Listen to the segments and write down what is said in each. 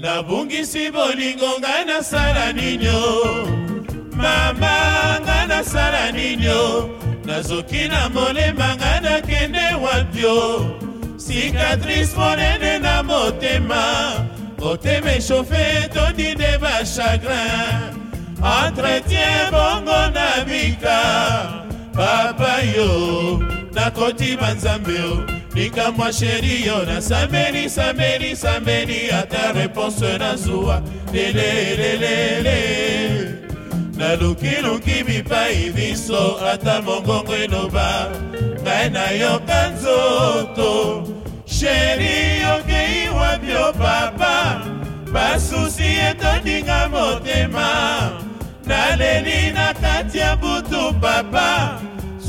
nabungisi bolingo ngai nasala ninyo mama ngai nasala ninyo nazoki na molema ngai nakende wapio sikatrise monene na motema motema eshofe etondi nde bachagrin entretien bongo na bika papa yo nakoti banzambe yo linga mwa sheri yo nasambeli sambeli sambeli ata reponse nazwa lelelelele nalukiluki bipai biso ata mongongo eloba ngai nayoka nzoto sheri yokei wapi o papa basusi etondinga motema naleli na kati ya butu papa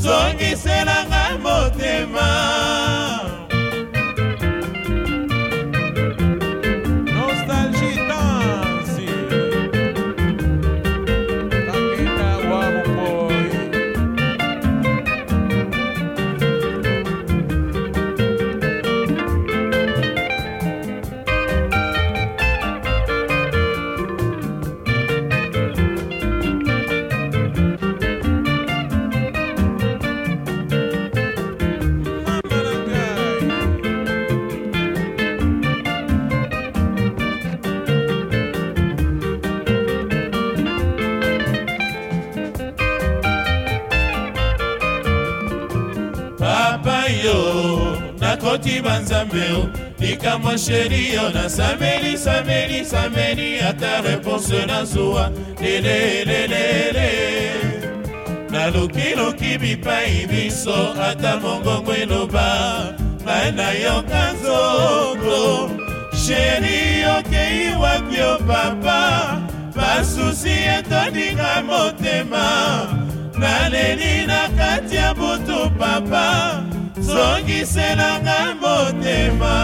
zongiselanga motema yo nakoti banzambe o likamwa sheri yo nasameli sameli sameli ata reponse nazuwa lelelelele nalukiluki bipai biso ata mongongo eloba mai na yo kanzoko sheri okei wapi o papa basusi etondinga motema naleli na kati ya butu papa zongiselanga motema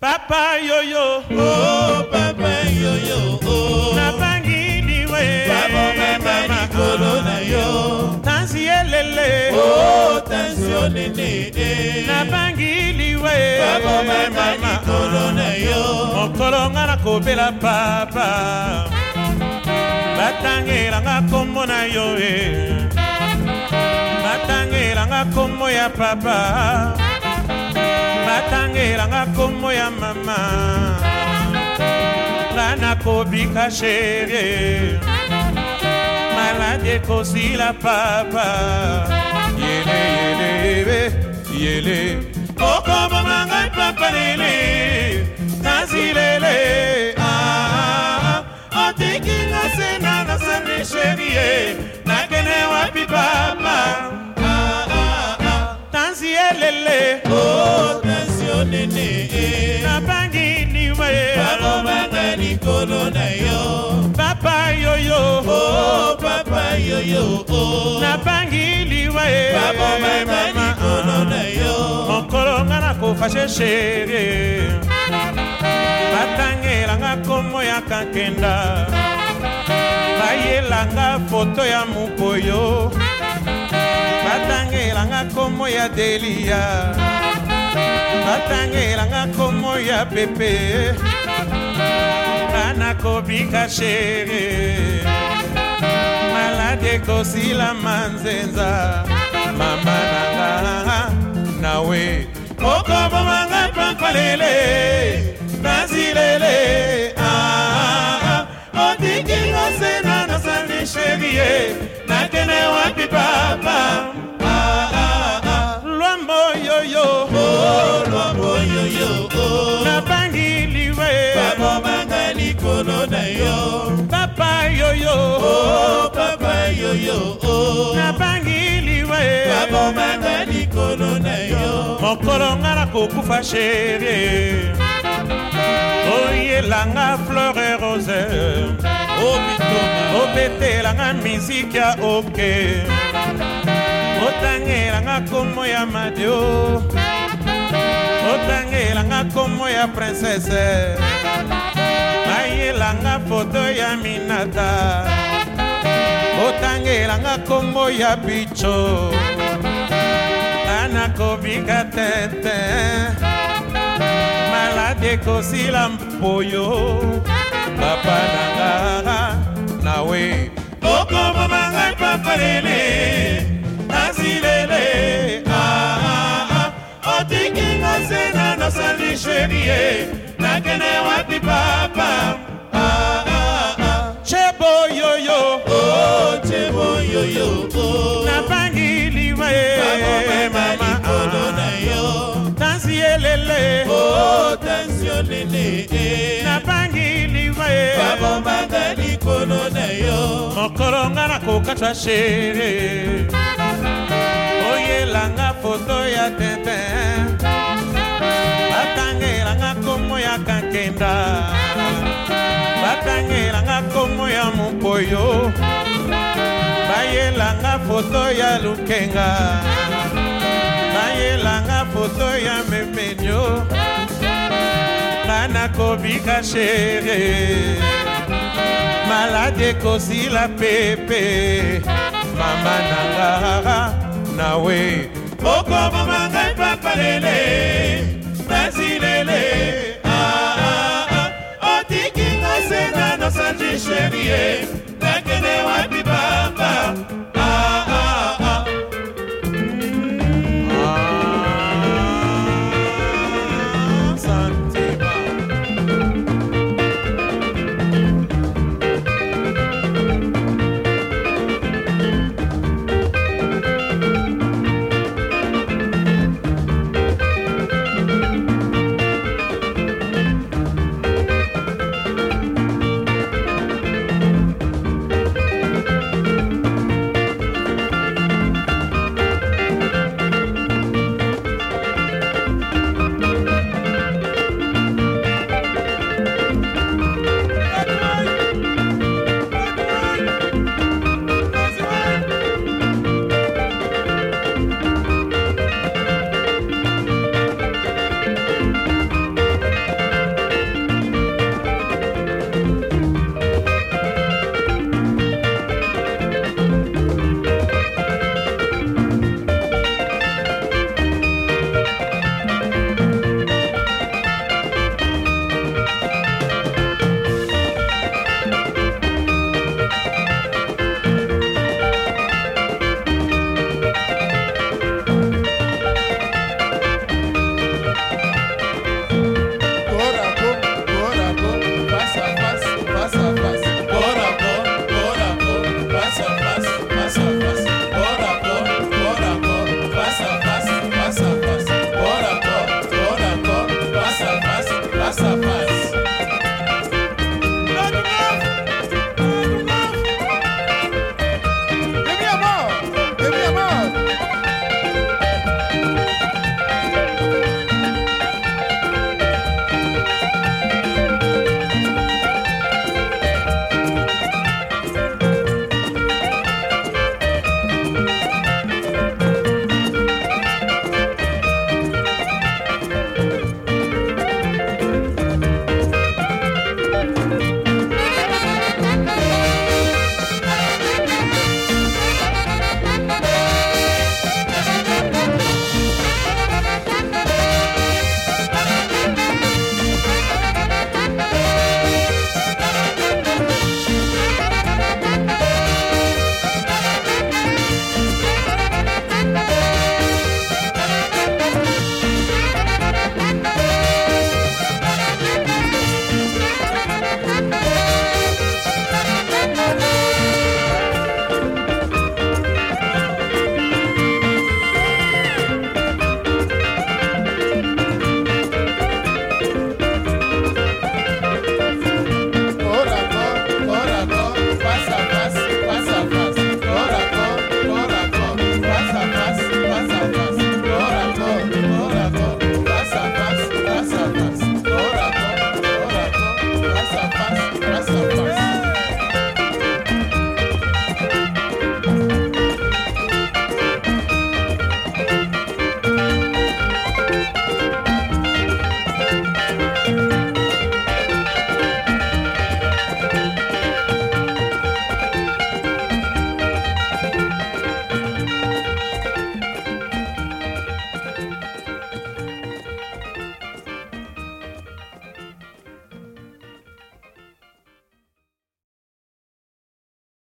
papa yoyo oh papa yoyo oh nabangi liwe babomema likolo na yo tansi elele oh tansi onene eh. nabangi liwe babomema likolo na yo mokolo nga nakobela papa batangelanga kombo na yo e eh. batangelanga kombo ya papa batangelanga kombo ya mama nga nakobika sherie maladi ekozila papa yele yele yebe yele okobonga ngai papa lele nazilele ah. otikinga sena na sani sherie nakene wapi papa ah, ah, ah. tansi elele oh, tensio nene nabangi ndima ye babomanga likolo na yo papa yoyo oh, papa yoyo nabangi liwa ye babomanga likolo na yo mokolo nga nakofashe sherie batangelanga komo ya kankenda bayelanga foto ya moboyo batangelanga komo ya delia batangelanga komo ya pepe bana kobika shere maladi ekosila manzenza mama nanga nawe okoboma ngai pankwa lele nazilele ah, ah, ah. otikinga sena nasali sherie nakende wapi papa lwambo yoyo oh, lwambo yoyo oh. nabangi liwe babomanga likolo na yo papa yoyo oh, papa yoyo mokolo nga na kokufa sherie oyelanga fleur e rose oh, obetelanga miziki ya oke otangelanga komo ya madeo otangelanga komo ya prinsese bayelanga foto ya minata otangelanga komo ya bicho nakobika tete maladi ekosila mpoyo papa nangaka nawe okomomanga papa lele kasi lele ah, ah, ah, otikinga sena nasali sherie nakende wapi papa cheboyoyo oh, cheboyoyo oh. monene eh? nabangi liva ye babombanga likolo na yo mokolo nga nakokatwa shere oyelanga foto ya tintin batangelanga komo ya kankenda batangelanga komo ya mokoyo bayelanga foto ya lukenga bayelanga foto ya memenyo nakobika shere maladi ekozila pepe mama nanga nawe okoboma ngai e papa lele pasi lele ah, ah, ah, otikinga se na nosanji sherie